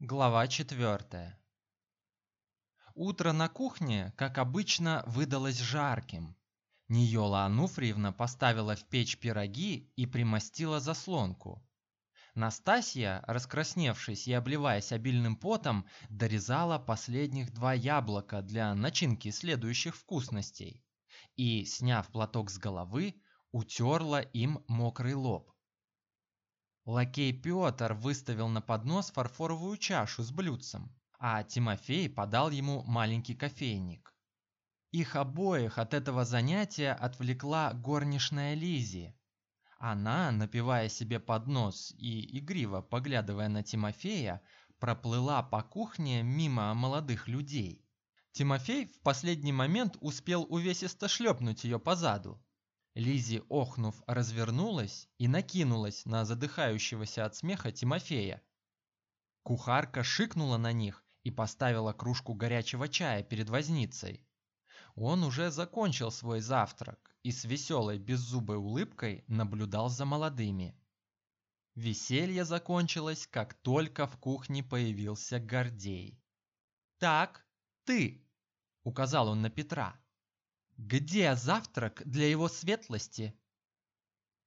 Глава четвертая. Утро на кухне, как обычно, выдалось жарким. Ниола Ануфриевна поставила в печь пироги и примостила заслонку. Настасья, раскрасневшись и обливаясь обильным потом, дорезала последних два яблока для начинки следующих вкусностей и, сняв платок с головы, утерла им мокрый лоб. Лакей Петр выставил на поднос фарфоровую чашу с блюдцем, а Тимофей подал ему маленький кофейник. Их обоих от этого занятия отвлекла горничная Лизи. Она, напивая себе под нос и игриво поглядывая на Тимофея, проплыла по кухне мимо молодых людей. Тимофей в последний момент успел увесисто шлепнуть ее по заду. Лизи, охнув, развернулась и накинулась на задыхающегося от смеха Тимофея. Кухарка шикнула на них и поставила кружку горячего чая перед возницей. Он уже закончил свой завтрак и с веселой беззубой улыбкой наблюдал за молодыми. Веселье закончилось, как только в кухне появился Гордей. «Так, ты!» — указал он на Петра. Где завтрак для его светлости?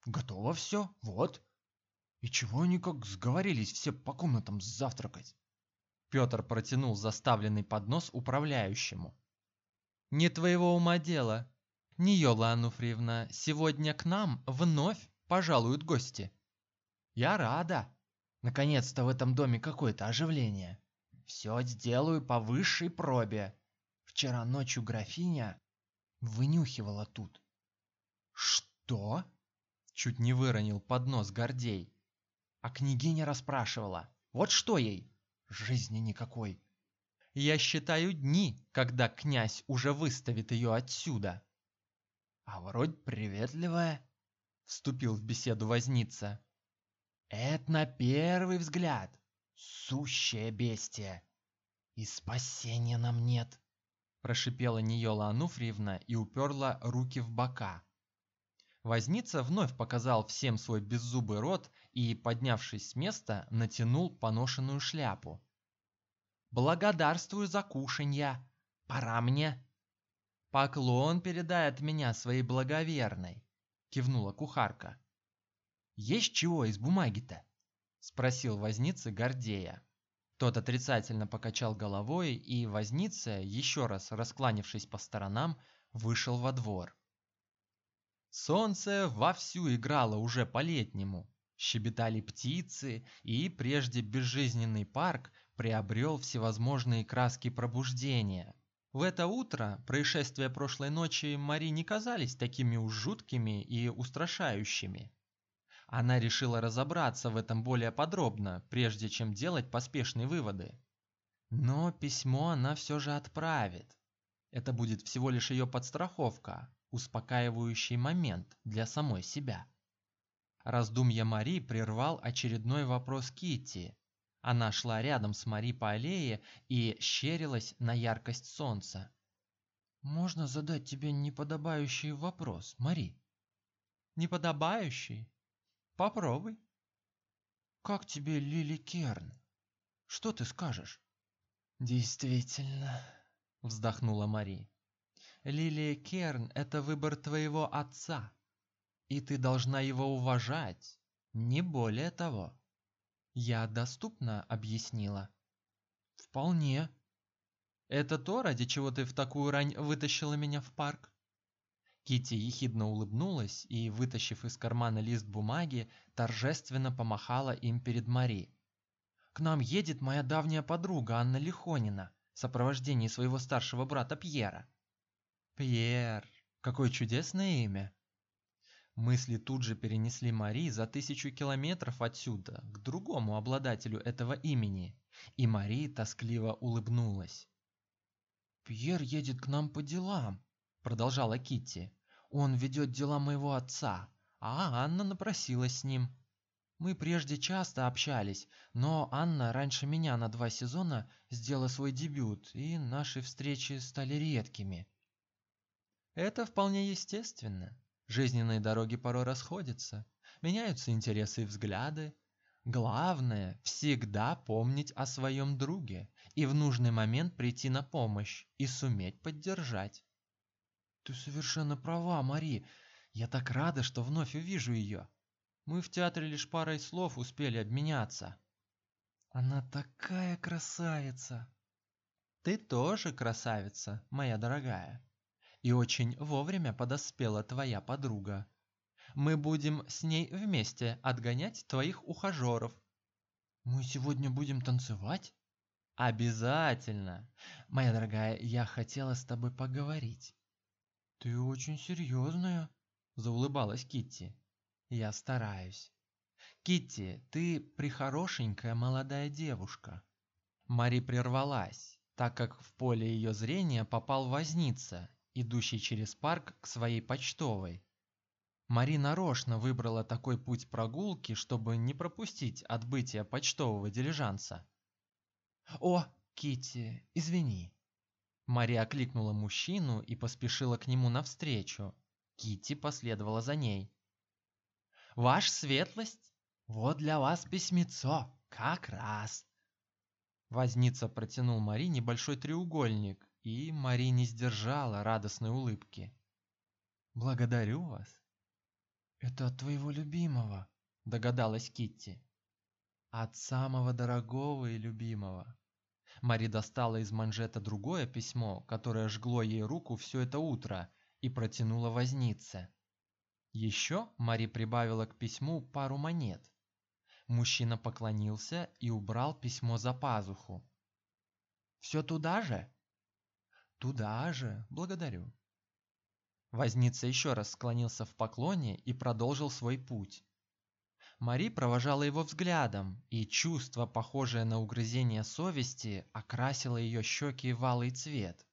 Готово все, вот. И чего они как сговорились все по комнатам завтракать? Петр протянул заставленный поднос управляющему. Не твоего ума дело. Ниола Ануфриевна, сегодня к нам вновь пожалуют гости. Я рада. Наконец-то в этом доме какое-то оживление. Все сделаю по высшей пробе. Вчера ночью графиня вынюхивала тут. Что? Чуть не выронил поднос Гордей. А княгиня расспрашивала. Вот что ей? Жизни никакой. Я считаю дни, когда князь уже выставит ее отсюда. А вроде приветливая, вступил в беседу возница. Это на первый взгляд сущее бестие. И спасения нам нет прошипела Ниола Ануфриевна и уперла руки в бока. Возница вновь показал всем свой беззубый рот и, поднявшись с места, натянул поношенную шляпу. Благодарствую за кушанья. Пора мне. Поклон передай от меня своей благоверной, кивнула кухарка. Есть чего из бумаги-то? спросил возница Гордея. Тот отрицательно покачал головой, и возница, еще раз раскланившись по сторонам, вышел во двор. Солнце вовсю играло уже по-летнему. Щебетали птицы, и прежде безжизненный парк приобрел всевозможные краски пробуждения. В это утро происшествия прошлой ночи Мари не казались такими уж жуткими и устрашающими. Она решила разобраться в этом более подробно, прежде чем делать поспешные выводы. Но письмо она все же отправит. Это будет всего лишь ее подстраховка, успокаивающий момент для самой себя. Раздумья Мари прервал очередной вопрос Кити. Она шла рядом с Мари по аллее и щерилась на яркость солнца. Можно задать тебе неподобающий вопрос, Мари? Неподобающий? Попробуй. Как тебе Лили Керн? Что ты скажешь? Действительно, вздохнула Мари. Лилия Керн это выбор твоего отца, и ты должна его уважать, не более того. Я доступно объяснила. Вполне. Это то, ради чего ты в такую рань вытащила меня в парк? Кити ехидно улыбнулась и, вытащив из кармана лист бумаги, торжественно помахала им перед Мари. К нам едет моя давняя подруга Анна Лихонина в сопровождении своего старшего брата Пьера. Пьер, какое чудесное имя. Мысли тут же перенесли Мари за тысячу километров отсюда к другому обладателю этого имени, и Мари тоскливо улыбнулась. Пьер едет к нам по делам, продолжала Китти. Он ведет дела моего отца, а Анна напросилась с ним. Мы прежде часто общались, но Анна раньше меня на два сезона сделала свой дебют, и наши встречи стали редкими. Это вполне естественно. Жизненные дороги порой расходятся, меняются интересы и взгляды. Главное всегда помнить о своем друге и в нужный момент прийти на помощь и суметь поддержать. Ты совершенно права, Мари. Я так рада, что вновь увижу ее. Мы в театре лишь парой слов успели обменяться. Она такая красавица. Ты тоже красавица, моя дорогая. И очень вовремя подоспела твоя подруга. Мы будем с ней вместе отгонять твоих ухажеров. Мы сегодня будем танцевать? Обязательно. Моя дорогая, я хотела с тобой поговорить. Ты очень серьезная, заулыбалась Китти. Я стараюсь. Китти, ты прихорошенькая молодая девушка. Мари прервалась, так как в поле ее зрения попал возница, идущий через парк к своей почтовой. Мари нарочно выбрала такой путь прогулки, чтобы не пропустить отбытие почтового дилижанса. О, Китти, извини. Мари окликнула мужчину и поспешила к нему навстречу. Китти последовала за ней. Ваш светлость, вот для вас письмецо, как раз. Возница протянул Мари небольшой треугольник, и Мари не сдержала радостной улыбки. Благодарю вас. Это от твоего любимого, догадалась Китти. От самого дорогого и любимого. Мари достала из манжета другое письмо, которое жгло ей руку все это утро, и протянула вознице. Еще Мари прибавила к письму пару монет. Мужчина поклонился и убрал письмо за пазуху. Все туда же? Туда же, благодарю. Возница еще раз склонился в поклоне и продолжил свой путь. Мари провожала его взглядом, и чувство, похожее на угрызение совести, окрасило ее щеки в алый цвет.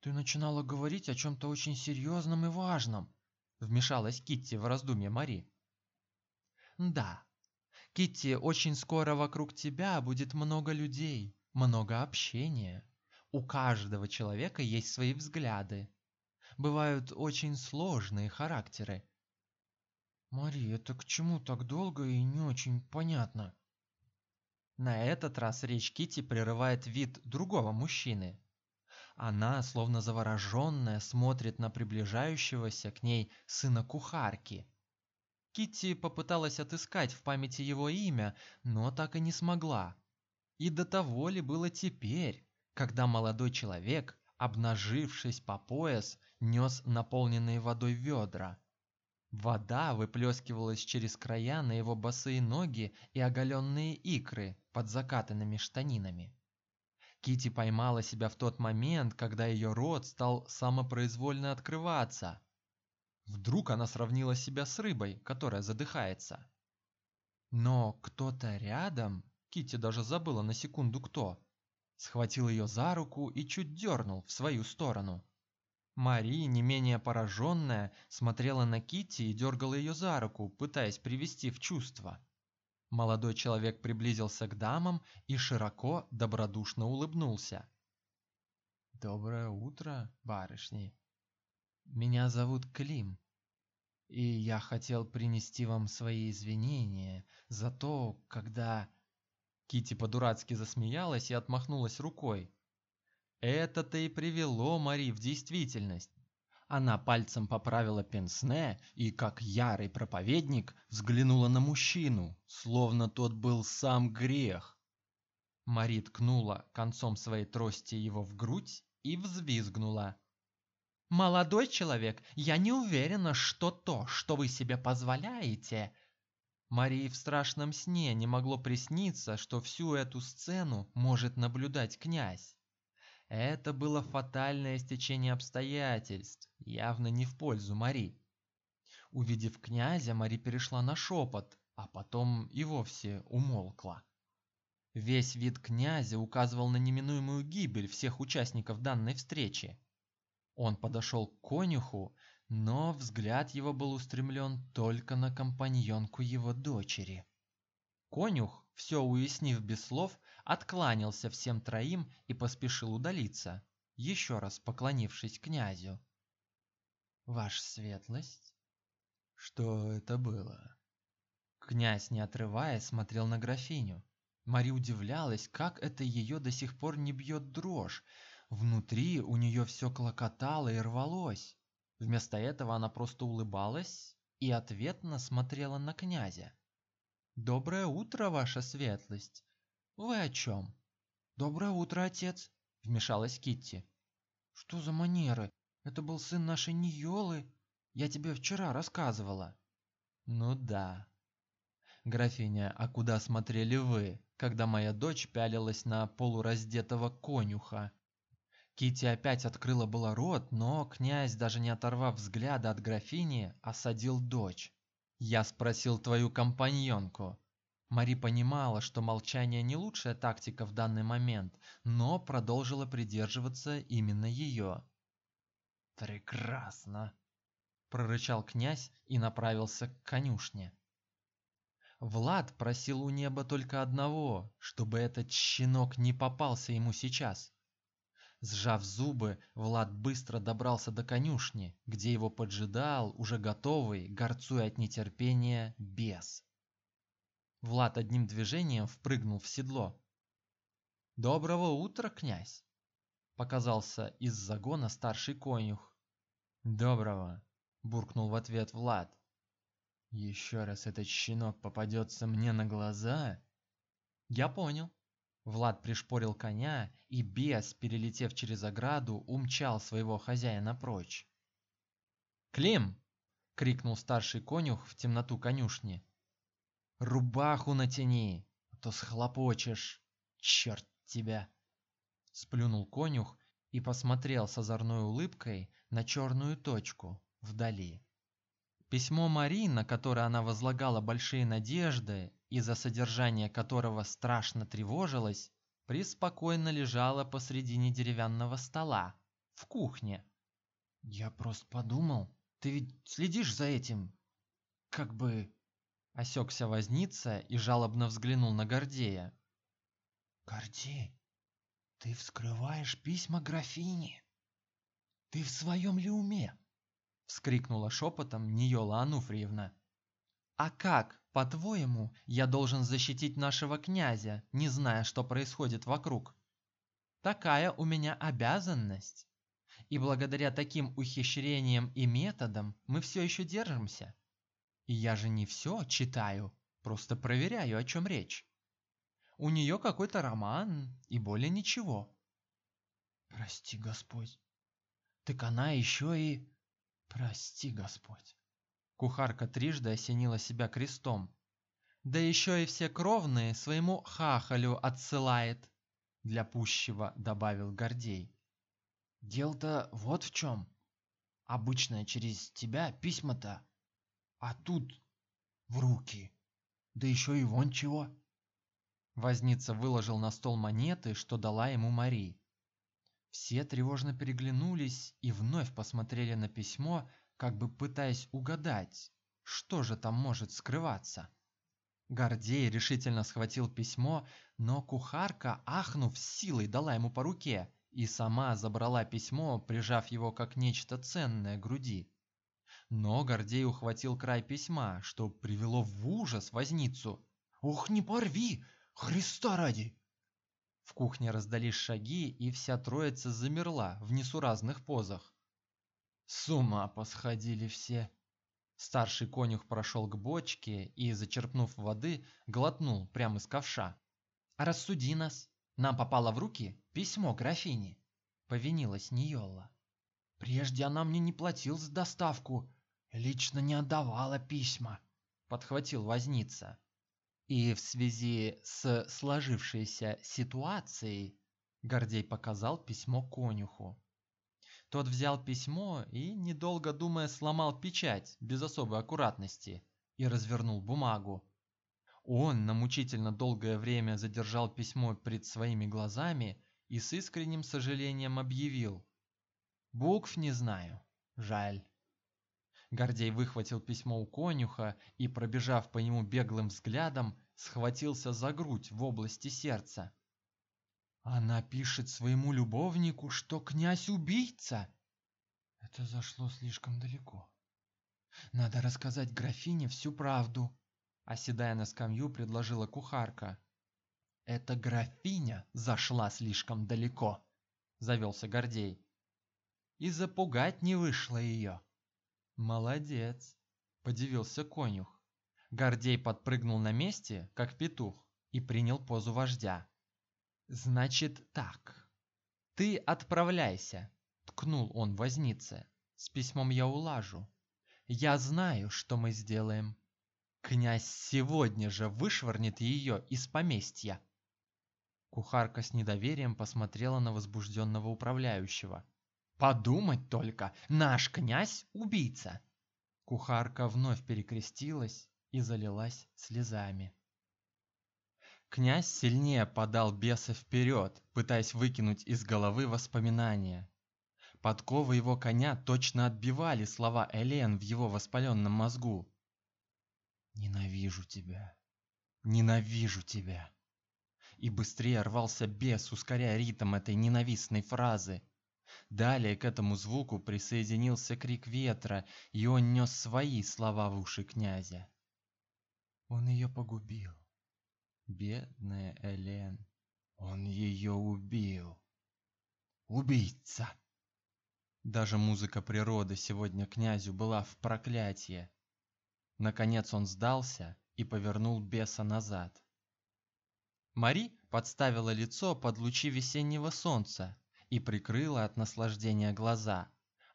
Ты начинала говорить о чем то очень серьезном и важном, вмешалась Китти в раздумье Мари. Да. Китти, очень скоро вокруг тебя будет много людей, много общения. У каждого человека есть свои взгляды. Бывают очень сложные характеры. Мари, это к чему так долго и не очень понятно? На этот раз речь Кити прерывает вид другого мужчины. Она, словно завороженная, смотрит на приближающегося к ней сына кухарки. Китти попыталась отыскать в памяти его имя, но так и не смогла. И до того ли было теперь, когда молодой человек, обнажившись по пояс, нес наполненные водой ведра. Вода выплескивалась через края на его босые ноги и оголенные икры под закатанными штанинами. Кити поймала себя в тот момент, когда ее рот стал самопроизвольно открываться. Вдруг она сравнила себя с рыбой, которая задыхается. Но кто-то рядом, Кити даже забыла на секунду кто, схватил ее за руку и чуть дернул в свою сторону. Мари, не менее пораженная, смотрела на Кити и дергала ее за руку, пытаясь привести в чувство. Молодой человек приблизился к дамам и широко, добродушно улыбнулся. Доброе утро, барышни. Меня зовут Клим, и я хотел принести вам свои извинения за то, когда Кити по-дурацки засмеялась и отмахнулась рукой. Это-то и привело Мари в действительность. Она пальцем поправила пенсне и, как ярый проповедник, взглянула на мужчину, словно тот был сам грех. Мари ткнула концом своей трости его в грудь и взвизгнула. «Молодой человек, я не уверена, что то, что вы себе позволяете...» Марии в страшном сне не могло присниться, что всю эту сцену может наблюдать князь. Это было фатальное стечение обстоятельств, явно не в пользу Мари. Увидев князя, Мари перешла на шепот, а потом и вовсе умолкла. Весь вид князя указывал на неминуемую гибель всех участников данной встречи. Он подошел к конюху, но взгляд его был устремлен только на компаньонку его дочери. Конюх, все уяснив без слов, откланялся всем троим и поспешил удалиться, еще раз поклонившись князю. Ваша светлость, что это было? Князь, не отрываясь, смотрел на графиню. Мари удивлялась, как это ее до сих пор не бьет дрожь. Внутри у нее все клокотало и рвалось. Вместо этого она просто улыбалась и ответно смотрела на князя. Доброе утро, ваша светлость. Вы о чем? Доброе утро, отец, вмешалась Китти. Что за манеры? Это был сын нашей Ниолы. Я тебе вчера рассказывала. Ну да. Графиня, а куда смотрели вы, когда моя дочь пялилась на полураздетого конюха? Кити опять открыла было рот, но князь, даже не оторвав взгляда от графини, осадил дочь. Я спросил твою компаньонку. Мари понимала, что молчание не лучшая тактика в данный момент, но продолжила придерживаться именно ее. Прекрасно, прорычал князь и направился к конюшне. Влад просил у неба только одного, чтобы этот щенок не попался ему сейчас. Сжав зубы, Влад быстро добрался до конюшни, где его поджидал уже готовый, горцуя от нетерпения, бес. Влад одним движением впрыгнул в седло. Доброго утра, князь, показался из загона старший конюх. Доброго, буркнул в ответ Влад. Еще раз этот щенок попадется мне на глаза. Я понял. Влад пришпорил коня, и бес, перелетев через ограду, умчал своего хозяина прочь. "Клим!" крикнул старший конюх в темноту конюшни. "Рубаху натяни, а то схлопочешь. Черт тебя!" Сплюнул конюх и посмотрел с озорной улыбкой на черную точку вдали. Письмо Мари, на которое она возлагала большие надежды и за содержание которого страшно тревожилась, преспокойно лежало посредине деревянного стола в кухне. Я просто подумал, ты ведь следишь за этим, как бы осекся возница и жалобно взглянул на Гордея. Гордей, ты вскрываешь письма графини. Ты в своем ли уме? вскрикнула шепотом Ниола Ануфриевна. А как, по-твоему, я должен защитить нашего князя, не зная, что происходит вокруг? Такая у меня обязанность. И благодаря таким ухищрениям и методам мы все еще держимся. И я же не все читаю, просто проверяю, о чем речь. У нее какой-то роман и более ничего. Прости, Господь. Так она еще и Прости, Господь. Кухарка трижды осенила себя крестом. Да еще и все кровные своему хахалю отсылает, для пущего добавил Гордей. Дело-то вот в чем. Обычно через тебя письма-то, а тут в руки. Да еще и вон чего. Возница выложил на стол монеты, что дала ему Мари. Все тревожно переглянулись и вновь посмотрели на письмо, как бы пытаясь угадать, что же там может скрываться. Гордей решительно схватил письмо, но кухарка, ахнув силой, дала ему по руке и сама забрала письмо, прижав его как нечто ценное к груди. Но Гордей ухватил край письма, что привело в ужас возницу. "Ох, не порви, Христа ради!" В кухне раздались шаги, и вся троица замерла в несуразных позах. С ума посходили все. Старший конюх прошел к бочке и, зачерпнув воды, глотнул прямо из ковша. Рассуди нас. Нам попало в руки письмо графини, повинилась Ниола. Прежде она мне не платила за доставку, лично не отдавала письма, подхватил возница. И в связи с сложившейся ситуацией Гордей показал письмо конюху. Тот взял письмо и, недолго думая, сломал печать без особой аккуратности и развернул бумагу. Он на мучительно долгое время задержал письмо пред своими глазами и с искренним сожалением объявил: "Букв не знаю. Жаль". Гордей выхватил письмо у конюха и, пробежав по нему беглым взглядом, схватился за грудь в области сердца. Она пишет своему любовнику, что князь убийца. Это зашло слишком далеко. Надо рассказать графине всю правду, оседая на скамью, предложила кухарка. Эта графиня зашла слишком далеко, завелся Гордей. И запугать не вышло ее. Молодец, подивился конюх. Гордей подпрыгнул на месте, как петух, и принял позу вождя. Значит так. Ты отправляйся, ткнул он вознице. С письмом я улажу. Я знаю, что мы сделаем. Князь сегодня же вышвырнет ее из поместья. Кухарка с недоверием посмотрела на возбужденного управляющего. Подумать только, наш князь убийца. Кухарка вновь перекрестилась и залилась слезами. Князь сильнее подал беса вперед, пытаясь выкинуть из головы воспоминания. Подковы его коня точно отбивали слова Элен в его воспаленном мозгу. «Ненавижу тебя! Ненавижу тебя!» И быстрее рвался бес, ускоряя ритм этой ненавистной фразы. Далее к этому звуку присоединился крик ветра, и он нес свои слова в уши князя. Он ее погубил. Бедная Элен. Он ее убил. Убийца. Даже музыка природы сегодня князю была в проклятие. Наконец он сдался и повернул беса назад. Мари подставила лицо под лучи весеннего солнца и прикрыла от наслаждения глаза.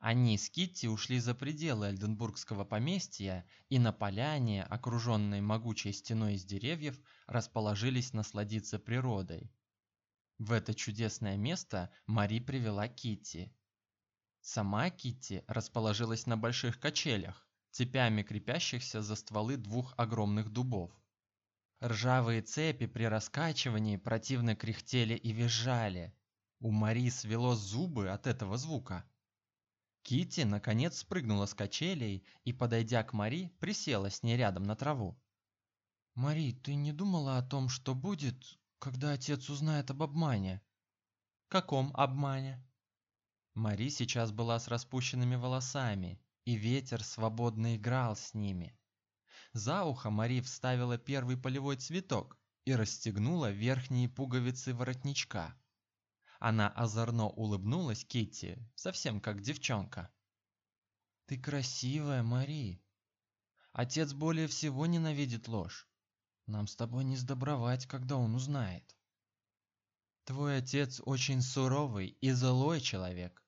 Они с Китти ушли за пределы Эльденбургского поместья и на поляне, окруженной могучей стеной из деревьев, расположились насладиться природой. В это чудесное место Мари привела Китти. Сама Китти расположилась на больших качелях, цепями крепящихся за стволы двух огромных дубов. Ржавые цепи при раскачивании противно кряхтели и визжали. У Мари свело зубы от этого звука. Кити наконец спрыгнула с качелей и, подойдя к Мари, присела с ней рядом на траву. Мари, ты не думала о том, что будет, когда отец узнает об обмане? Каком обмане? Мари сейчас была с распущенными волосами, и ветер свободно играл с ними. За ухо Мари вставила первый полевой цветок и расстегнула верхние пуговицы воротничка. Она озорно улыбнулась Китти, совсем как девчонка. Ты красивая, Мари. Отец более всего ненавидит ложь. Нам с тобой не сдобровать, когда он узнает. Твой отец очень суровый и злой человек.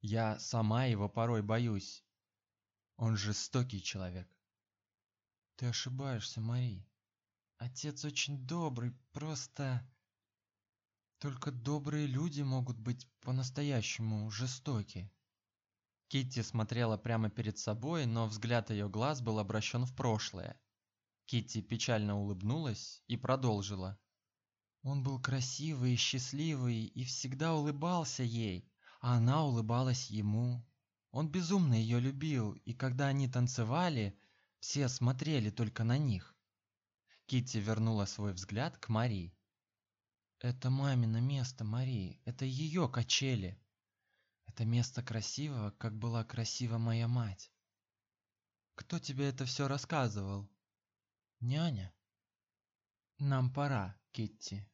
Я сама его порой боюсь. Он жестокий человек. Ты ошибаешься, Мари. Отец очень добрый, просто только добрые люди могут быть по-настоящему жестоки. Китти смотрела прямо перед собой, но взгляд ее глаз был обращен в прошлое. Китти печально улыбнулась и продолжила: Он был красивый и счастливый и всегда улыбался ей, а она улыбалась ему. Он безумно ее любил, и когда они танцевали, все смотрели только на них. Китти вернула свой взгляд к Мари. Это мамино место, Мари. Это ее качели. Это место красиво, как была красива моя мать. Кто тебе это все рассказывал? Няня. Нам пора, Китти.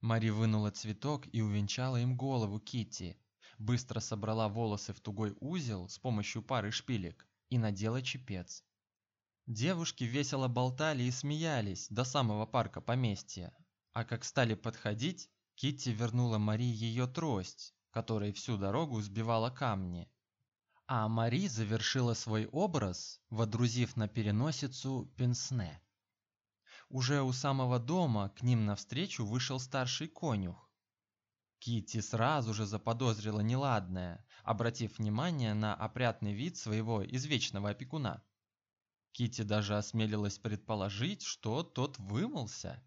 Мари вынула цветок и увенчала им голову Китти. Быстро собрала волосы в тугой узел с помощью пары шпилек и надела чепец. Девушки весело болтали и смеялись до самого парка поместья, а как стали подходить, Китти вернула Мари ее трость, которой всю дорогу сбивала камни. А Мари завершила свой образ, водрузив на переносицу пенсне. Уже у самого дома к ним навстречу вышел старший конюх. Китти сразу же заподозрила неладное, обратив внимание на опрятный вид своего извечного опекуна. Китти даже осмелилась предположить, что тот вымылся.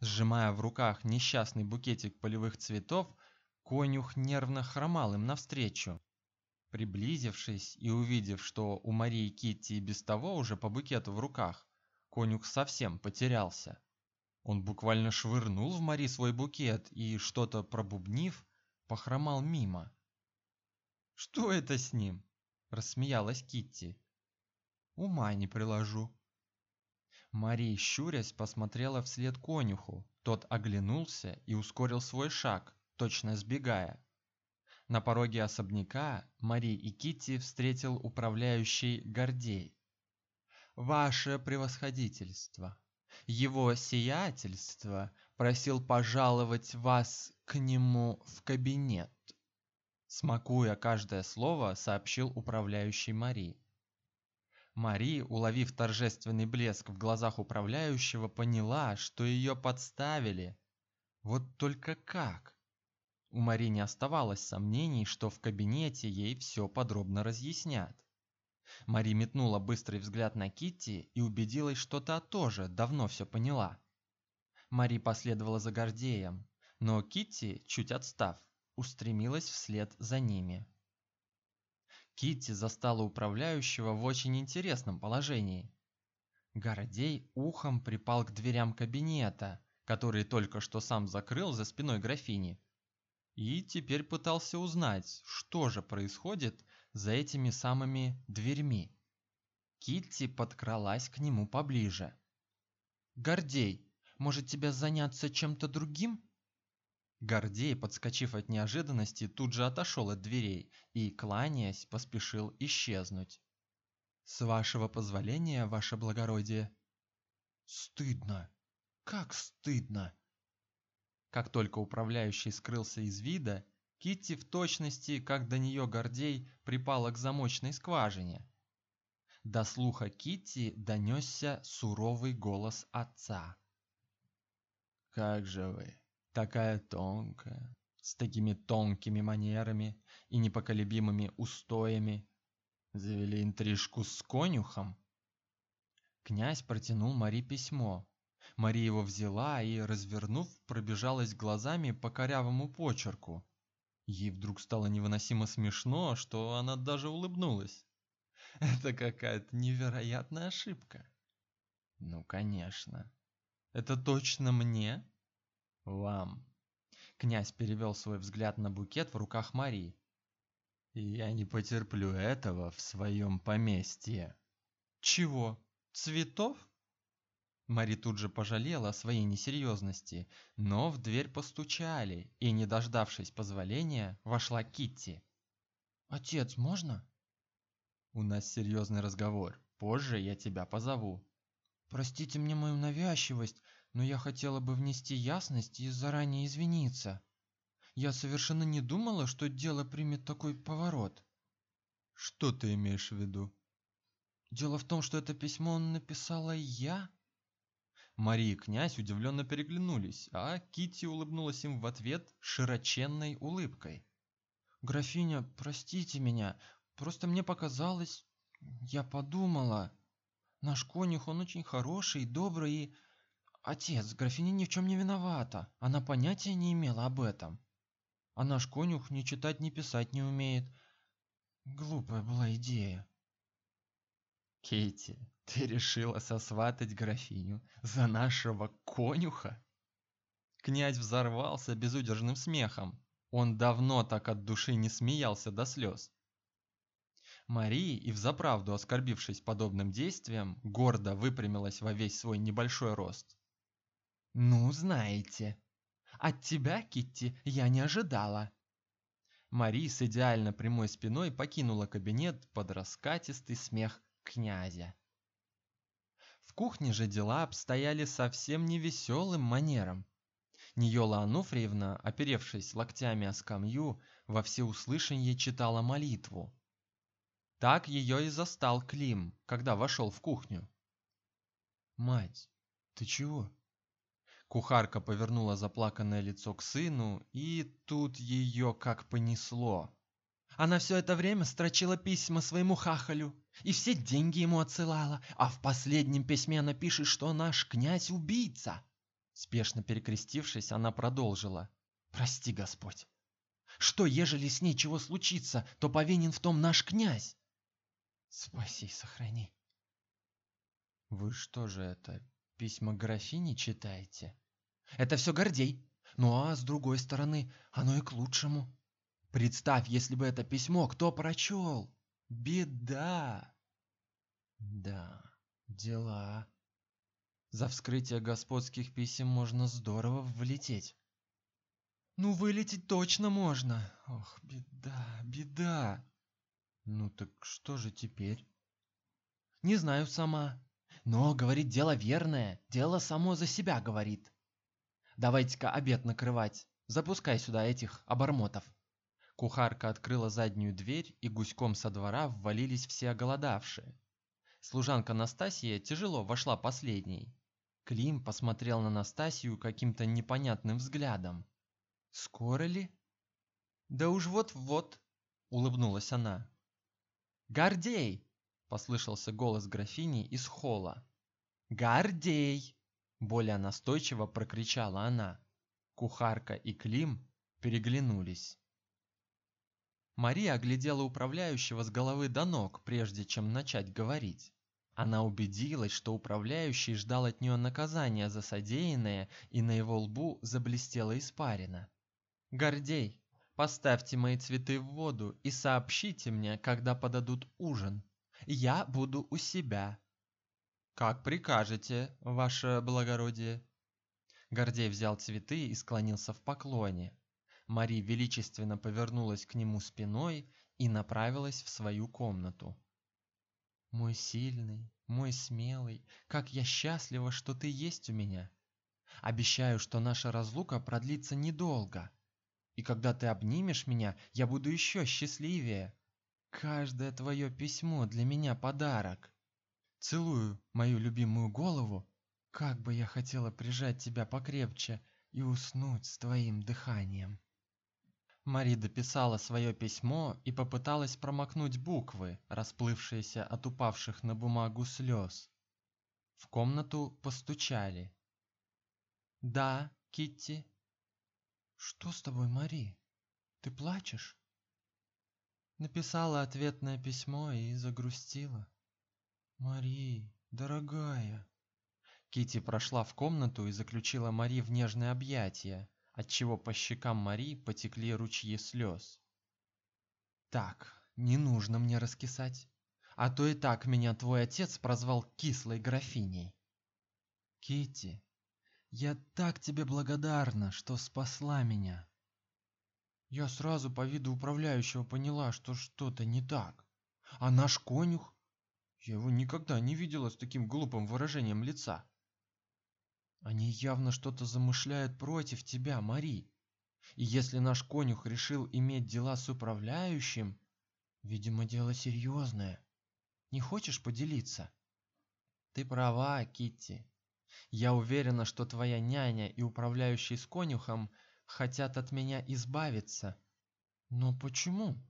Сжимая в руках несчастный букетик полевых цветов, конюх нервно хромал им навстречу. Приблизившись и увидев, что у Марии Китти и без того уже по букету в руках, конюх совсем потерялся. Он буквально швырнул в Мари свой букет и, что-то пробубнив, похромал мимо. «Что это с ним?» – рассмеялась Китти. «Ума не приложу», Мария, щурясь, посмотрела вслед конюху. Тот оглянулся и ускорил свой шаг, точно сбегая. На пороге особняка Мари и Китти встретил управляющий Гордей. Ваше превосходительство, его сиятельство просил пожаловать вас к нему в кабинет. Смакуя каждое слово, сообщил управляющий Мари. Мари, уловив торжественный блеск в глазах управляющего, поняла, что ее подставили. Вот только как? У Мари не оставалось сомнений, что в кабинете ей все подробно разъяснят. Мари метнула быстрый взгляд на Китти и убедилась, что та тоже давно все поняла. Мари последовала за Гордеем, но Китти, чуть отстав, устремилась вслед за ними. Китти застала управляющего в очень интересном положении. Гордей ухом припал к дверям кабинета, который только что сам закрыл за спиной графини, и теперь пытался узнать, что же происходит за этими самыми дверьми. Китти подкралась к нему поближе. Гордей, может тебе заняться чем-то другим? Гордей, подскочив от неожиданности, тут же отошел от дверей и, кланяясь, поспешил исчезнуть. С вашего позволения, ваше благородие. Стыдно. Как стыдно. Как только управляющий скрылся из вида, Китти в точности, как до нее Гордей, припала к замочной скважине. До слуха Китти донесся суровый голос отца. Как же вы, такая тонкая, с такими тонкими манерами и непоколебимыми устоями, завели интрижку с конюхом? Князь протянул Мари письмо. Мария его взяла и, развернув, пробежалась глазами по корявому почерку. Ей вдруг стало невыносимо смешно, что она даже улыбнулась. Это какая-то невероятная ошибка. Ну, конечно. Это точно мне? Вам. Князь перевел свой взгляд на букет в руках Марии. Я не потерплю этого в своем поместье. Чего? Цветов? Мари тут же пожалела о своей несерьезности, но в дверь постучали, и, не дождавшись позволения, вошла Китти. «Отец, можно?» «У нас серьезный разговор. Позже я тебя позову». «Простите мне мою навязчивость, но я хотела бы внести ясность и заранее извиниться. Я совершенно не думала, что дело примет такой поворот». «Что ты имеешь в виду?» «Дело в том, что это письмо написала я», Мария и князь удивленно переглянулись, а Китти улыбнулась им в ответ широченной улыбкой. Графиня, простите меня, просто мне показалось, я подумала, наш конюх он очень хороший, добрый и отец, графиня ни в чем не виновата. Она понятия не имела об этом. А наш конюх ни читать, ни писать не умеет. Глупая была идея. Кити, ты решила сосватать графиню за нашего конюха? Князь взорвался безудержным смехом. Он давно так от души не смеялся до слез. Мария, и взаправду оскорбившись подобным действием, гордо выпрямилась во весь свой небольшой рост. «Ну, знаете, от тебя, Китти, я не ожидала». Мари с идеально прямой спиной покинула кабинет под раскатистый смех князя. В кухне же дела обстояли совсем невеселым манером. Ниола Ануфриевна, оперевшись локтями о скамью, во всеуслышание читала молитву. Так ее и застал Клим, когда вошел в кухню. «Мать, ты чего?» Кухарка повернула заплаканное лицо к сыну, и тут ее как понесло. Она все это время строчила письма своему хахалю и все деньги ему отсылала, а в последнем письме она пишет, что наш князь убийца. Спешно перекрестившись, она продолжила: "Прости, Господь. Что ежели с ней чего случится, то повинен в том наш князь. Спаси, сохрани". Вы что же это, письма графини читаете? Это все Гордей. Ну а с другой стороны, оно и к лучшему. Представь, если бы это письмо кто прочел. Беда. Да, дела. За вскрытие господских писем можно здорово влететь. Ну вылететь точно можно. Ох, беда, беда. Ну так что же теперь? Не знаю сама. Но, говорит, дело верное, дело само за себя говорит. Давайте-ка обед накрывать. Запускай сюда этих обормотов. Кухарка открыла заднюю дверь, и гуськом со двора ввалились все оголодавшие. Служанка Настасья тяжело вошла последней. Клим посмотрел на Настасью каким-то непонятным взглядом. Скоро ли? Да уж вот-вот, улыбнулась она. Гордей, послышался голос графини из холла. Гордей, более настойчиво прокричала она. Кухарка и Клим переглянулись. Мария оглядела управляющего с головы до ног, прежде чем начать говорить. Она убедилась, что управляющий ждал от нее наказания за содеянное, и на его лбу заблестела испарина. Гордей, поставьте мои цветы в воду и сообщите мне, когда подадут ужин. Я буду у себя. Как прикажете, ваше благородие. Гордей взял цветы и склонился в поклоне. Мари величественно повернулась к нему спиной и направилась в свою комнату. Мой сильный, мой смелый, как я счастлива, что ты есть у меня. Обещаю, что наша разлука продлится недолго. И когда ты обнимешь меня, я буду еще счастливее. Каждое твое письмо для меня подарок. Целую мою любимую голову как бы я хотела прижать тебя покрепче и уснуть с твоим дыханием. Мари дописала свое письмо и попыталась промокнуть буквы, расплывшиеся от упавших на бумагу слез. В комнату постучали. Да, Китти. Что с тобой, Мари? Ты плачешь? Написала ответное письмо и загрустила. Мари, дорогая, Кити прошла в комнату и заключила Мари в нежное объятие, отчего по щекам Мари потекли ручьи слез. Так, не нужно мне раскисать, а то и так меня твой отец прозвал кислой графиней. Кити, я так тебе благодарна, что спасла меня. Я сразу по виду управляющего поняла, что что-то не так. А наш конюх, я его никогда не видела с таким глупым выражением лица. Они явно что-то замышляют против тебя, Мари. И если наш конюх решил иметь дела с управляющим, видимо, дело серьезное. Не хочешь поделиться? Ты права, Китти. Я уверена, что твоя няня и управляющий с конюхом хотят от меня избавиться. Но почему?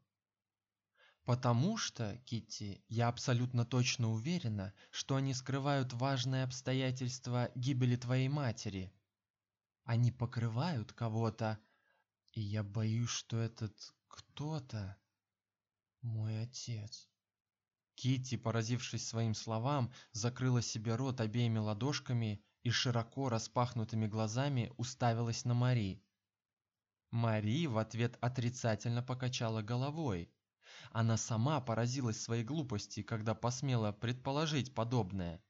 Потому что, Китти, я абсолютно точно уверена, что они скрывают важные обстоятельства гибели твоей матери. Они покрывают кого-то, и я боюсь, что этот кто-то мой отец. Китти, поразившись своим словам, закрыла себе рот обеими ладошками и широко распахнутыми глазами уставилась на Мари. Мари в ответ отрицательно покачала головой. Она сама поразилась своей глупости, когда посмела предположить подобное.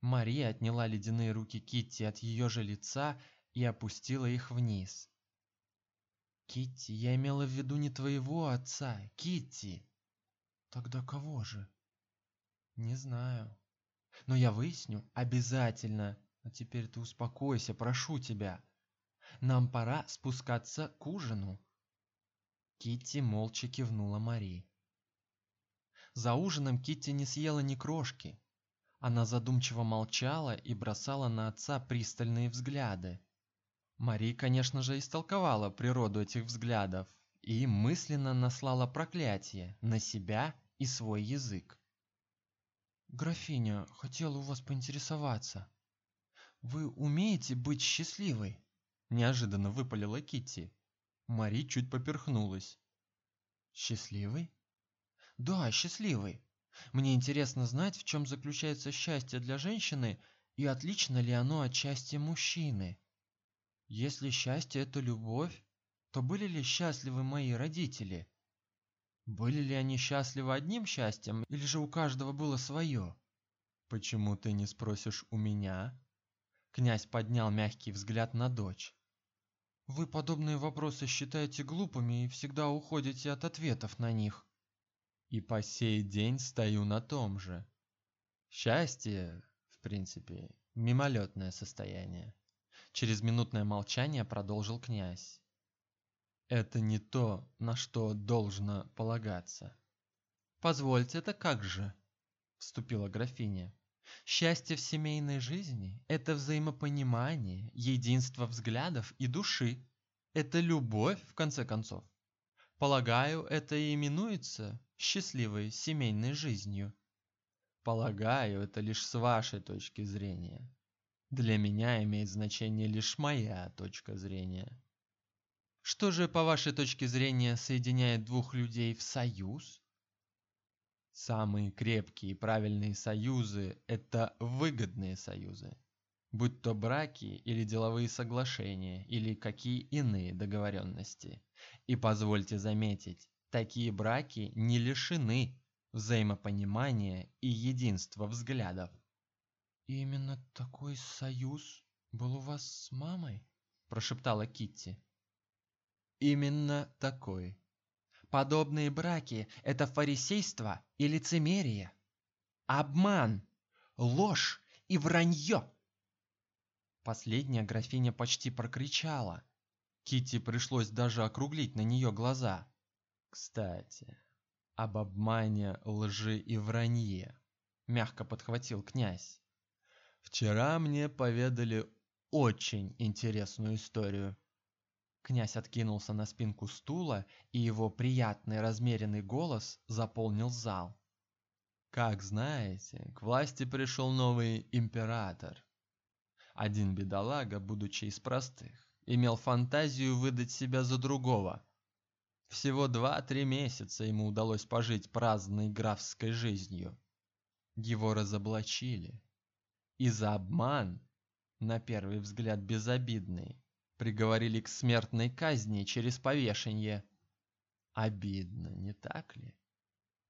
Мария отняла ледяные руки Китти от ее же лица и опустила их вниз. Китти, я имела в виду не твоего отца, Китти. Тогда кого же? Не знаю. Но я выясню обязательно. А теперь ты успокойся, прошу тебя. Нам пора спускаться к ужину. Китти молча кивнула Мари. За ужином Китти не съела ни крошки. Она задумчиво молчала и бросала на отца пристальные взгляды. Мари, конечно же, истолковала природу этих взглядов и мысленно наслала проклятие на себя и свой язык. Графиня, хотела у вас поинтересоваться. Вы умеете быть счастливой? Неожиданно выпалила Китти. Мари чуть поперхнулась. Счастливый? Да, счастливый. Мне интересно знать, в чем заключается счастье для женщины и отлично ли оно от счастья мужчины. Если счастье это любовь, то были ли счастливы мои родители? Были ли они счастливы одним счастьем, или же у каждого было свое? Почему ты не спросишь у меня? Князь поднял мягкий взгляд на дочь. Вы подобные вопросы считаете глупыми и всегда уходите от ответов на них. И по сей день стою на том же. Счастье, в принципе, мимолетное состояние. Через минутное молчание продолжил князь. Это не то, на что должно полагаться. Позвольте, это как же? Вступила графиня. Счастье в семейной жизни – это взаимопонимание, единство взглядов и души. Это любовь, в конце концов. Полагаю, это и именуется счастливой семейной жизнью. Полагаю, это лишь с вашей точки зрения. Для меня имеет значение лишь моя точка зрения. Что же, по вашей точке зрения, соединяет двух людей в союз? Самые крепкие и правильные союзы – это выгодные союзы. Будь то браки или деловые соглашения, или какие иные договоренности. И позвольте заметить, такие браки не лишены взаимопонимания и единства взглядов. И именно такой союз был у вас с мамой? прошептала Китти. Именно такой. Подобные браки – это фарисейство и лицемерие. Обман, ложь и вранье. Последняя графиня почти прокричала. Кити пришлось даже округлить на нее глаза. Кстати, об обмане, лжи и вранье, мягко подхватил князь. Вчера мне поведали очень интересную историю. Князь откинулся на спинку стула, и его приятный размеренный голос заполнил зал. Как знаете, к власти пришел новый император. Один бедолага, будучи из простых, имел фантазию выдать себя за другого. Всего два-три месяца ему удалось пожить праздной графской жизнью. Его разоблачили. И за обман, на первый взгляд безобидный, приговорили к смертной казни через повешение. Обидно, не так ли?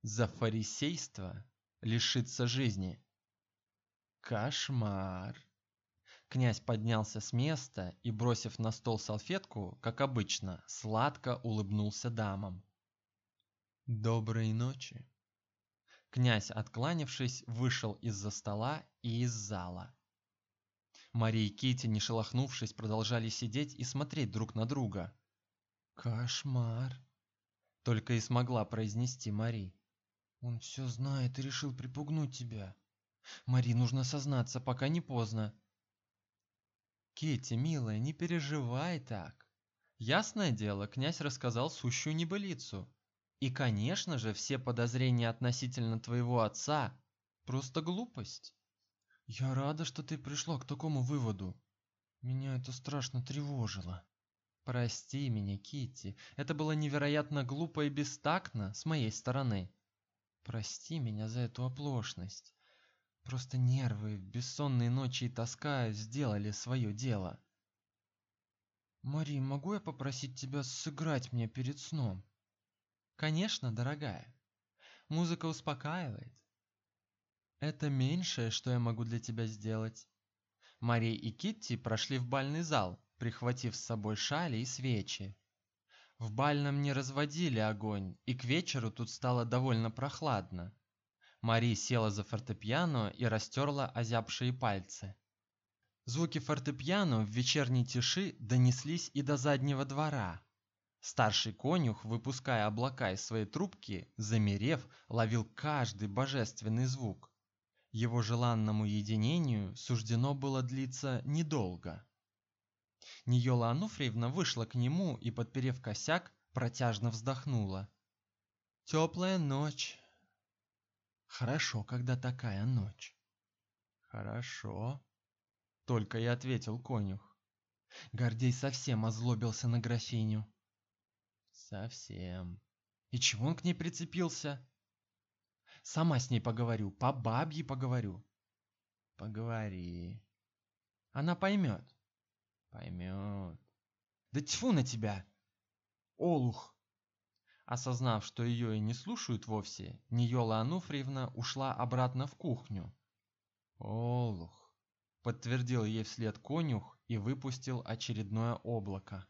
За фарисейство лишиться жизни. Кошмар. Князь поднялся с места и, бросив на стол салфетку, как обычно, сладко улыбнулся дамам. Доброй ночи. Князь, откланившись, вышел из-за стола и из зала. Мария и Кити, не шелохнувшись, продолжали сидеть и смотреть друг на друга. Кошмар, только и смогла произнести Мари. Он все знает и решил припугнуть тебя. Мари, нужно сознаться, пока не поздно. Кити, милая, не переживай так. Ясное дело, князь рассказал сущую небылицу. И, конечно же, все подозрения относительно твоего отца просто глупость. Я рада, что ты пришла к такому выводу. Меня это страшно тревожило. Прости меня, Китти. Это было невероятно глупо и бестактно с моей стороны. Прости меня за эту оплошность. Просто нервы, бессонные ночи и тоска сделали свое дело. Мари, могу я попросить тебя сыграть мне перед сном? Конечно, дорогая. Музыка успокаивает. Это меньшее, что я могу для тебя сделать. Мария и Китти прошли в бальный зал, прихватив с собой шали и свечи. В бальном не разводили огонь, и к вечеру тут стало довольно прохладно. Мария села за фортепиано и растерла озябшие пальцы. Звуки фортепиано в вечерней тиши донеслись и до заднего двора. Старший конюх, выпуская облака из своей трубки, замерев, ловил каждый божественный звук. Его желанному единению суждено было длиться недолго. Ниола Ануфриевна вышла к нему и, подперев косяк, протяжно вздохнула. Теплая ночь. Хорошо, когда такая ночь. Хорошо, только и ответил конюх. Гордей совсем озлобился на графиню. Совсем. И чего он к ней прицепился? Сама с ней поговорю, по бабье поговорю. Поговори. Она поймет. Поймет. Да тьфу на тебя. Олух. Осознав, что ее и не слушают вовсе, Ниола Ануфриевна ушла обратно в кухню. Олух. подтвердил ей вслед конюх и выпустил очередное облако.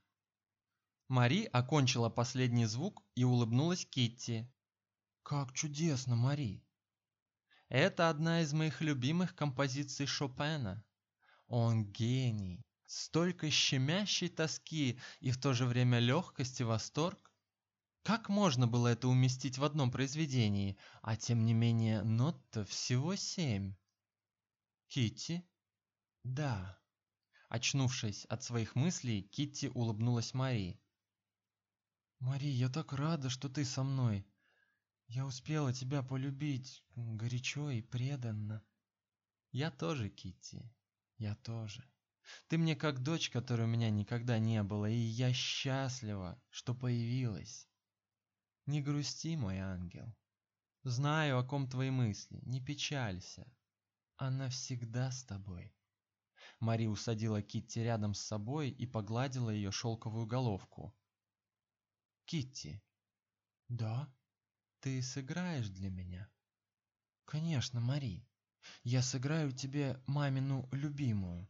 Мари окончила последний звук и улыбнулась Китти. Как чудесно, Мари. Это одна из моих любимых композиций Шопена. Он гений. Столько щемящей тоски и в то же время легкости, восторг. Как можно было это уместить в одном произведении, а тем не менее нот-то всего семь? Китти? Да. Очнувшись от своих мыслей, Китти улыбнулась Мари. Мари, я так рада, что ты со мной. Я успела тебя полюбить горячо и преданно. Я тоже, Китти. Я тоже. Ты мне как дочь, которой у меня никогда не было, и я счастлива, что появилась. Не грусти, мой ангел. Знаю, о ком твои мысли. Не печалься. Она всегда с тобой. Мари усадила Китти рядом с собой и погладила ее шелковую головку. Китти. Да. Ты сыграешь для меня? Конечно, Мари. Я сыграю тебе мамину любимую.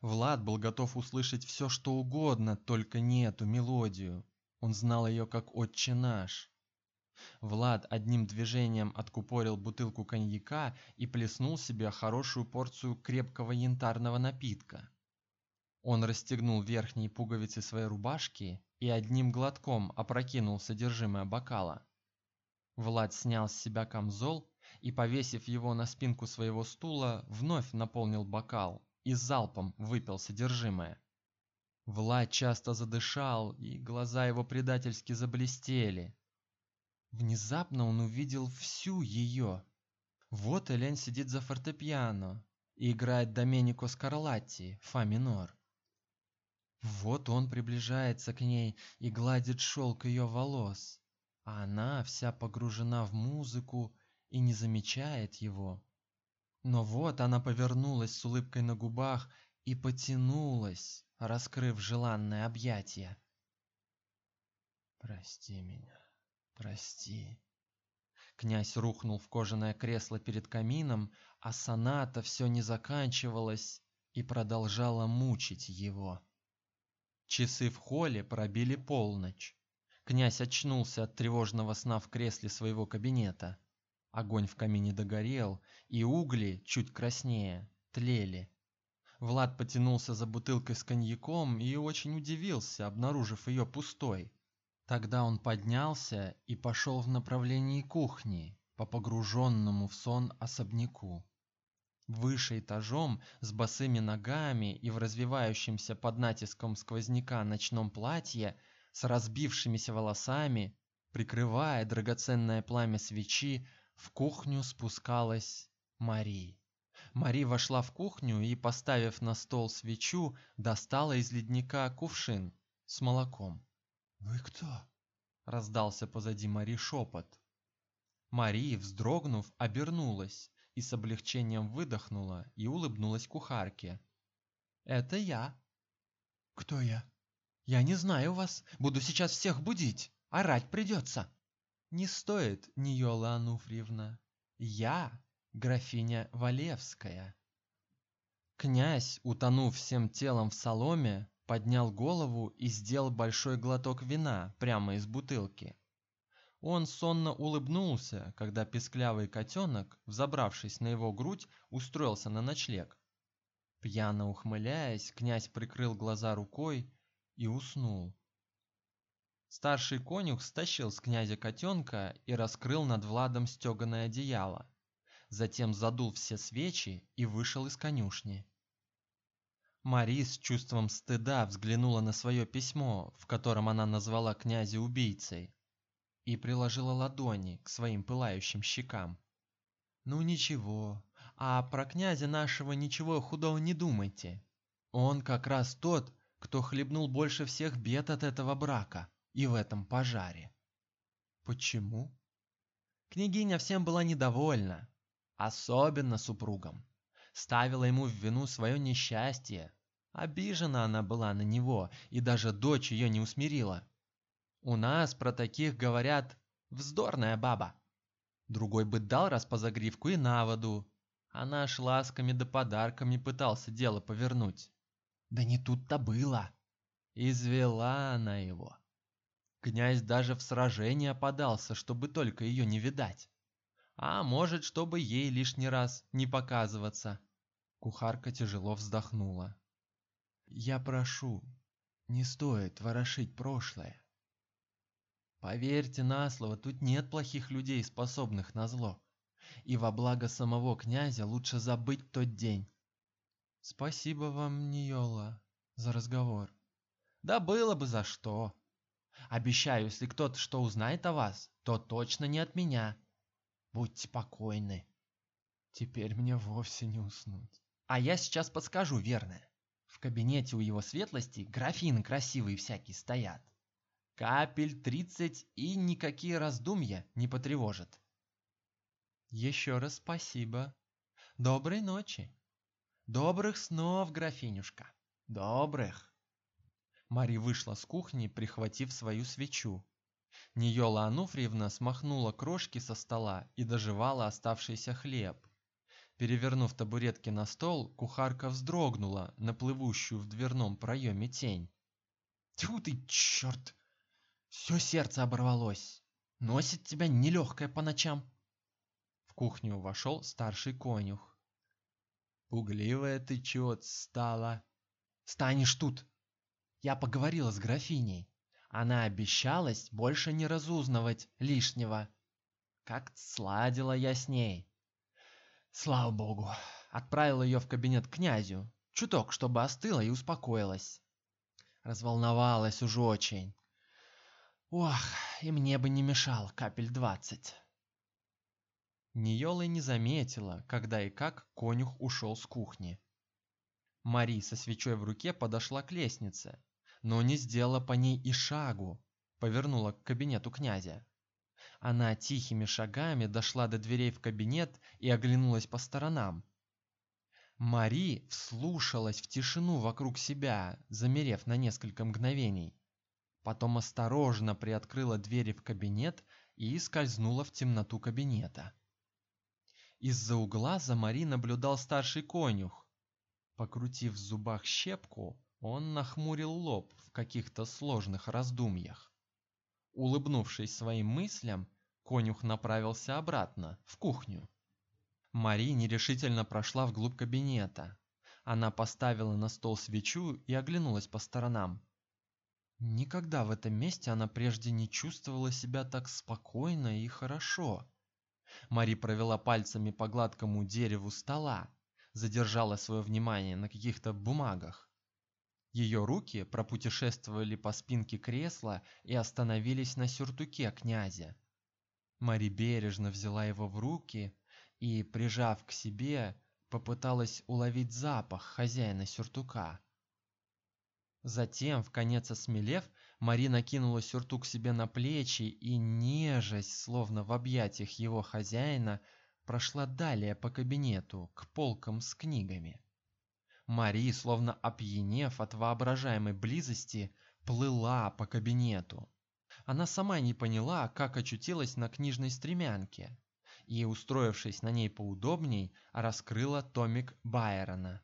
Влад был готов услышать все, что угодно, только не эту мелодию. Он знал ее как отче наш. Влад одним движением откупорил бутылку коньяка и плеснул себе хорошую порцию крепкого янтарного напитка. Он расстегнул верхние пуговицы своей рубашки и одним глотком опрокинул содержимое бокала. Влад снял с себя камзол и, повесив его на спинку своего стула, вновь наполнил бокал и залпом выпил содержимое. Влад часто задышал, и глаза его предательски заблестели. Внезапно он увидел всю ее. Вот Элен сидит за фортепиано и играет Доменико Скарлатти, фа минор. Вот он приближается к ней и гладит шелк ее волос, а она вся погружена в музыку и не замечает его. Но вот она повернулась с улыбкой на губах и потянулась, раскрыв желанное объятие. Прости меня, прости. Князь рухнул в кожаное кресло перед камином, а соната все не заканчивалась и продолжала мучить его. Часы в холле пробили полночь. Князь очнулся от тревожного сна в кресле своего кабинета. Огонь в камине догорел, и угли, чуть краснее, тлели. Влад потянулся за бутылкой с коньяком и очень удивился, обнаружив ее пустой. Тогда он поднялся и пошел в направлении кухни, по погруженному в сон особняку. Выше этажом, с босыми ногами и в развивающемся под натиском сквозняка ночном платье, с разбившимися волосами, прикрывая драгоценное пламя свечи, в кухню спускалась Мари. Мари вошла в кухню и, поставив на стол свечу, достала из ледника кувшин с молоком. "Вы кто?" раздался позади Мари шепот. Мари, вздрогнув, обернулась и с облегчением выдохнула и улыбнулась кухарке. Это я. Кто я? Я не знаю вас. Буду сейчас всех будить. Орать придется. Не стоит, Ниола Ануфриевна. Я графиня Валевская. Князь, утонув всем телом в соломе, поднял голову и сделал большой глоток вина прямо из бутылки. Он сонно улыбнулся, когда песклявый котенок, взобравшись на его грудь, устроился на ночлег. Пьяно ухмыляясь, князь прикрыл глаза рукой и уснул. Старший конюх стащил с князя котенка и раскрыл над Владом стеганое одеяло. Затем задул все свечи и вышел из конюшни. Мари с чувством стыда взглянула на свое письмо, в котором она назвала князя убийцей и приложила ладони к своим пылающим щекам. Ну ничего, а про князя нашего ничего худого не думайте. Он как раз тот, кто хлебнул больше всех бед от этого брака и в этом пожаре. Почему? Княгиня всем была недовольна, особенно супругом. Ставила ему в вину свое несчастье. Обижена она была на него, и даже дочь ее не усмирила. У нас про таких говорят: вздорная баба. Другой бы дал раз по загривку и на воду, А наш ласками да подарками пытался дело повернуть. Да не тут-то было. Извела она его. Князь даже в сражение подался, чтобы только ее не видать. А может, чтобы ей лишний раз не показываться. Кухарка тяжело вздохнула. Я прошу, не стоит ворошить прошлое. Поверьте на слово, тут нет плохих людей, способных на зло. И во благо самого князя лучше забыть тот день. Спасибо вам, Ниола, за разговор. Да было бы за что. Обещаю, если кто-то что узнает о вас, то точно не от меня. Будьте покойны. Теперь мне вовсе не уснуть. А я сейчас подскажу верное. В кабинете у его светлости графины красивые всякие стоят. Капель тридцать и никакие раздумья не потревожат. Еще раз спасибо. Доброй ночи. Добрых снов, графинюшка. Добрых. Мари вышла с кухни, прихватив свою свечу. Ниола Ануфриевна смахнула крошки со стола и доживала оставшийся хлеб. Перевернув табуретки на стол, кухарка вздрогнула на плывущую в дверном проеме тень. Тьфу ты, черт! Все сердце оборвалось. Носит тебя нелегкое по ночам. В кухню вошел старший конюх. Пугливая ты чё стала? Станешь тут. Я поговорила с графиней. Она обещалась больше не разузнавать лишнего. Как сладила я с ней. Слава богу, отправила ее в кабинет к князю, чуток, чтобы остыла и успокоилась. Разволновалась уж очень. Ох, и мне бы не мешал капель двадцать. Ниола не заметила, когда и как конюх ушел с кухни. Мари со свечой в руке подошла к лестнице, но не сделала по ней и шагу, повернула к кабинету князя. Она тихими шагами дошла до дверей в кабинет и оглянулась по сторонам. Мари вслушалась в тишину вокруг себя, замерев на несколько мгновений. Потом осторожно приоткрыла двери в кабинет и скользнула в темноту кабинета. Из-за угла за Мари наблюдал старший конюх. Покрутив в зубах щепку, он нахмурил лоб в каких-то сложных раздумьях. Улыбнувшись своим мыслям, конюх направился обратно в кухню. Мари нерешительно прошла вглубь кабинета. Она поставила на стол свечу и оглянулась по сторонам. Никогда в этом месте она прежде не чувствовала себя так спокойно и хорошо. Мари провела пальцами по гладкому дереву стола, задержала свое внимание на каких-то бумагах. Ее руки пропутешествовали по спинке кресла и остановились на сюртуке князя. Мари бережно взяла его в руки и, прижав к себе, попыталась уловить запах хозяина сюртука. Затем, в конец осмелев, Мари накинула сюртук себе на плечи и, нежась, словно в объятиях его хозяина, прошла далее по кабинету к полкам с книгами. Мари, словно опьянев от воображаемой близости, плыла по кабинету. Она сама не поняла, как очутилась на книжной стремянке, и, устроившись на ней поудобней, раскрыла томик Байрона.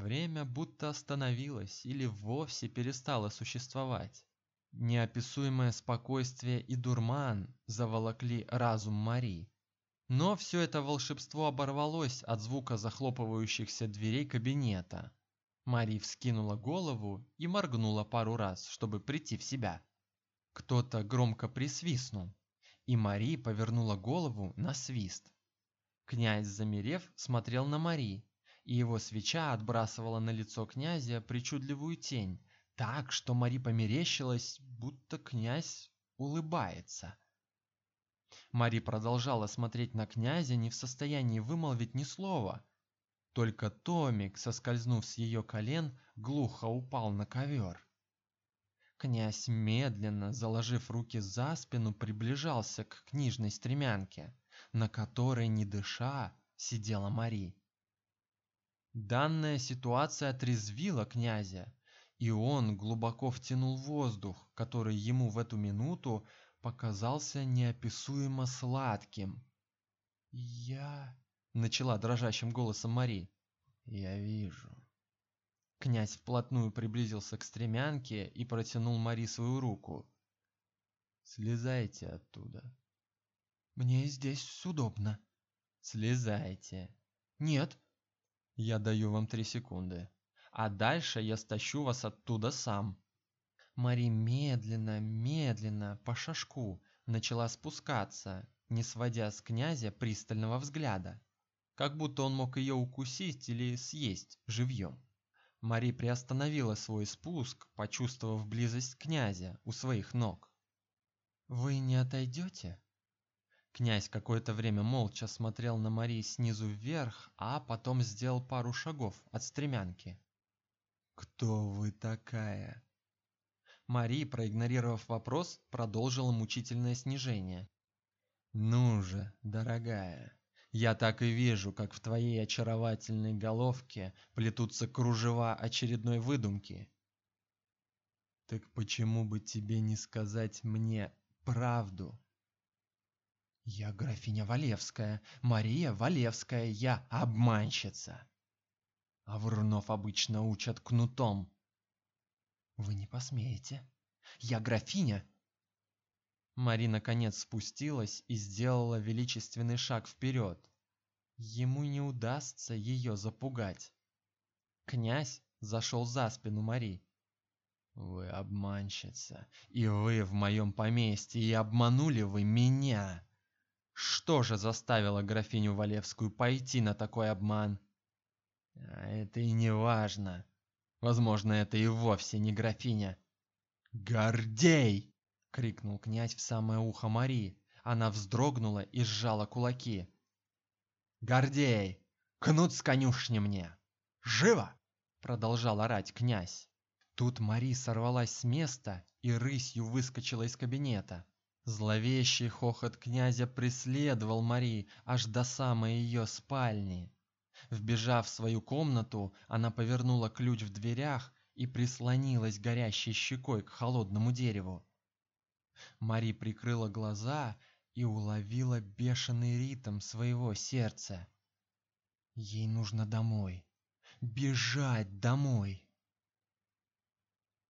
Время будто остановилось или вовсе перестало существовать. Неописуемое спокойствие и дурман заволокли разум Мари. Но все это волшебство оборвалось от звука захлопывающихся дверей кабинета. Мари вскинула голову и моргнула пару раз, чтобы прийти в себя. Кто-то громко присвистнул, и Мари повернула голову на свист. Князь, замерев, смотрел на Мари, и его свеча отбрасывала на лицо князя причудливую тень, так что Мари померещилась, будто князь улыбается. Мари продолжала смотреть на князя, не в состоянии вымолвить ни слова. Только томик, соскользнув с ее колен, глухо упал на ковер. Князь медленно, заложив руки за спину, приближался к книжной стремянке, на которой, не дыша, сидела Мари. Данная ситуация отрезвила князя, и он глубоко втянул воздух, который ему в эту минуту показался неописуемо сладким. "Я", начала дрожащим голосом Мари. Я вижу. Князь вплотную приблизился к стремянке и протянул Мари свою руку. Слезайте оттуда. Мне здесь удобно. Слезайте. Нет. Я даю вам три секунды. А дальше я стащу вас оттуда сам. Мари медленно, медленно по шажку начала спускаться, не сводя с князя пристального взгляда, как будто он мог ее укусить или съесть живьем. Мари приостановила свой спуск, почувствовав близость князя у своих ног. Вы не отойдете? Князь какое-то время молча смотрел на Мари снизу вверх, а потом сделал пару шагов от стремянки. Кто вы такая? Мари, проигнорировав вопрос, продолжила мучительное снижение. Ну же, дорогая, я так и вижу, как в твоей очаровательной головке плетутся кружева очередной выдумки. Так почему бы тебе не сказать мне правду. Я графиня Валевская, Мария Валевская, я обманщица. А врунов обычно учат кнутом. Вы не посмеете. Я графиня. Марина наконец спустилась и сделала величественный шаг вперед. Ему не удастся ее запугать. Князь зашел за спину Мари. Вы обманщица, и вы в моем поместье, и обманули вы меня. Что же заставило графиню Валевскую пойти на такой обман? А это и не важно. Возможно, это и вовсе не графиня. Гордей! крикнул князь в самое ухо Марии. Она вздрогнула и сжала кулаки. Гордей, кнут с конюшни мне. Живо! продолжал орать князь. Тут Мари сорвалась с места и рысью выскочила из кабинета. Зловещий хохот князя преследовал Мари аж до самой ее спальни. Вбежав в свою комнату, она повернула ключ в дверях и прислонилась горящей щекой к холодному дереву. Мари прикрыла глаза и уловила бешеный ритм своего сердца. Ей нужно домой, бежать домой.